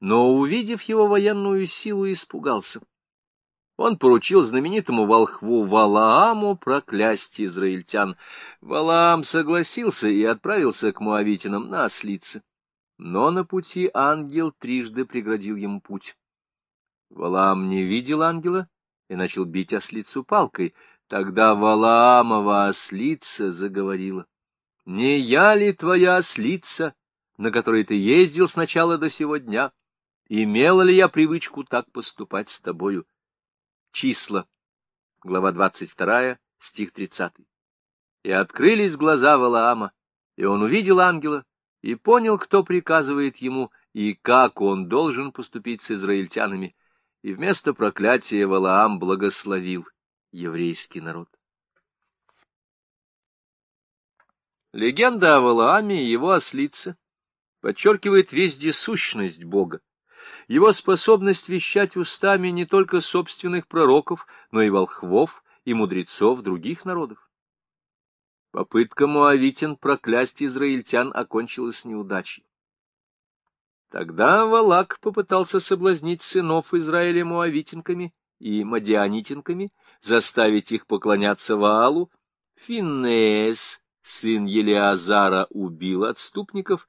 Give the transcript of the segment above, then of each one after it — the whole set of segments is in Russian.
но, увидев его военную силу, испугался. Он поручил знаменитому волхву Валааму проклясть израильтян. Валаам согласился и отправился к муавитинам на ослице. Но на пути ангел трижды преградил ему путь. Валаам не видел ангела и начал бить ослицу палкой. Тогда Валаамова ослица заговорила. «Не я ли твоя ослица, на которой ты ездил с начала до сего дня? Имела ли я привычку так поступать с тобою?» Числа, глава 22, стих 30. «И открылись глаза Валаама, и он увидел ангела, и понял, кто приказывает ему, и как он должен поступить с израильтянами, и вместо проклятия Валаам благословил еврейский народ. Легенда о Валааме и его ослице подчеркивает вездесущность Бога, его способность вещать устами не только собственных пророков, но и волхвов и мудрецов других народов. Попытка Муавитин проклясть израильтян окончилась неудачей. Тогда Валак попытался соблазнить сынов Израиля муавитинками и мадианитинками, заставить их поклоняться Ваалу. Финнес, сын Елиазара, убил отступников,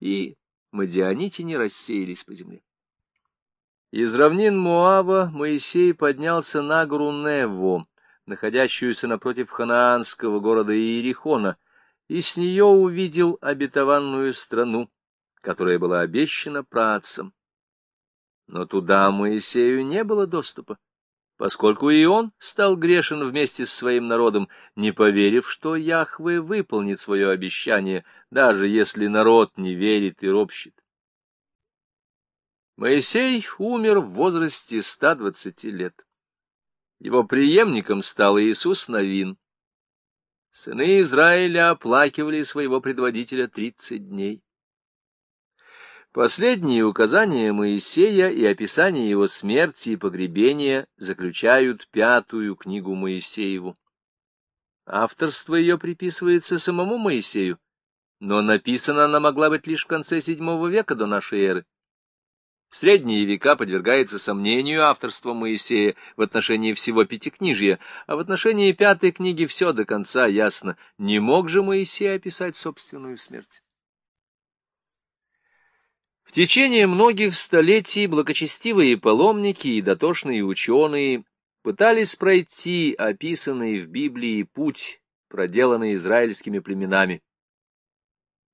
и мадианитяне рассеялись по земле. Из равнин Муава Моисей поднялся на гору Нево, находящуюся напротив ханаанского города Иерихона, и с нее увидел обетованную страну, которая была обещана працам. Но туда Моисею не было доступа, поскольку и он стал грешен вместе с своим народом, не поверив, что Яхве выполнит свое обещание, даже если народ не верит и ропщет. Моисей умер в возрасте 120 лет. Его преемником стал Иисус Новин. Сыны Израиля оплакивали своего предводителя тридцать дней. Последние указания Моисея и описание его смерти и погребения заключают пятую книгу Моисееву. Авторство ее приписывается самому Моисею, но написана она могла быть лишь в конце VII века до нашей эры. В средние века подвергается сомнению авторство Моисея в отношении всего Пятикнижья, а в отношении пятой книги все до конца ясно. Не мог же Моисей описать собственную смерть. В течение многих столетий благочестивые паломники и дотошные ученые пытались пройти описанный в Библии путь, проделанный израильскими племенами.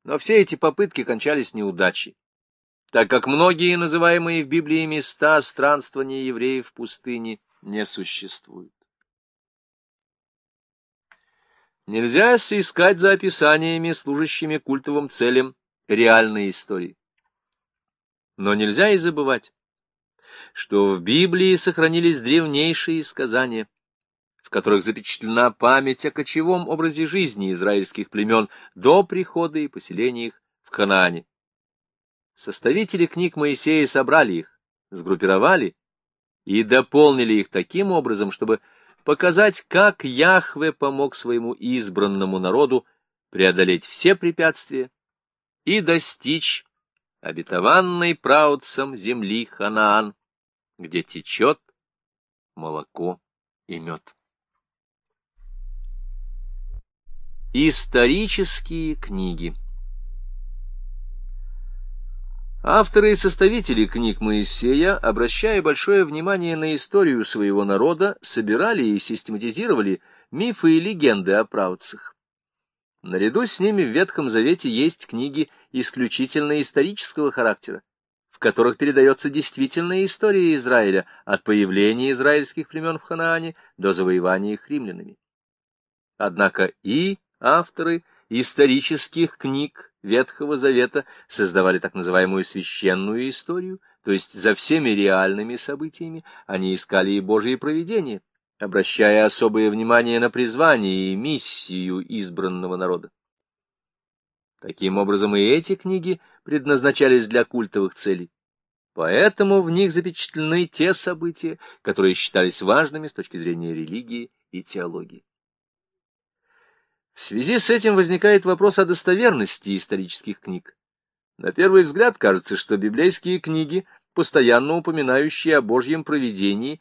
Но все эти попытки кончались неудачей, так как многие называемые в Библии места странствования евреев в пустыне не существуют. Нельзя соискать за описаниями, служащими культовым целям, реальные истории. Но нельзя и забывать, что в Библии сохранились древнейшие сказания, в которых запечатлена память о кочевом образе жизни израильских племен до прихода и поселения их в Ханаане. Составители книг Моисея собрали их, сгруппировали и дополнили их таким образом, чтобы показать, как Яхве помог своему избранному народу преодолеть все препятствия и достичь обетованной праотцем земли Ханаан, где течет молоко и мед. Исторические книги Авторы и составители книг Моисея, обращая большое внимание на историю своего народа, собирали и систематизировали мифы и легенды о правцах. Наряду с ними в Ветхом Завете есть книги исключительно исторического характера, в которых передается действительная история Израиля от появления израильских племен в Ханаане до завоевания их римлянами. Однако и авторы исторических книг Ветхого Завета создавали так называемую священную историю, то есть за всеми реальными событиями они искали и Божие провидение, обращая особое внимание на призвание и миссию избранного народа. Таким образом, и эти книги предназначались для культовых целей. Поэтому в них запечатлены те события, которые считались важными с точки зрения религии и теологии. В связи с этим возникает вопрос о достоверности исторических книг. На первый взгляд кажется, что библейские книги постоянно упоминающие о Божьем провидении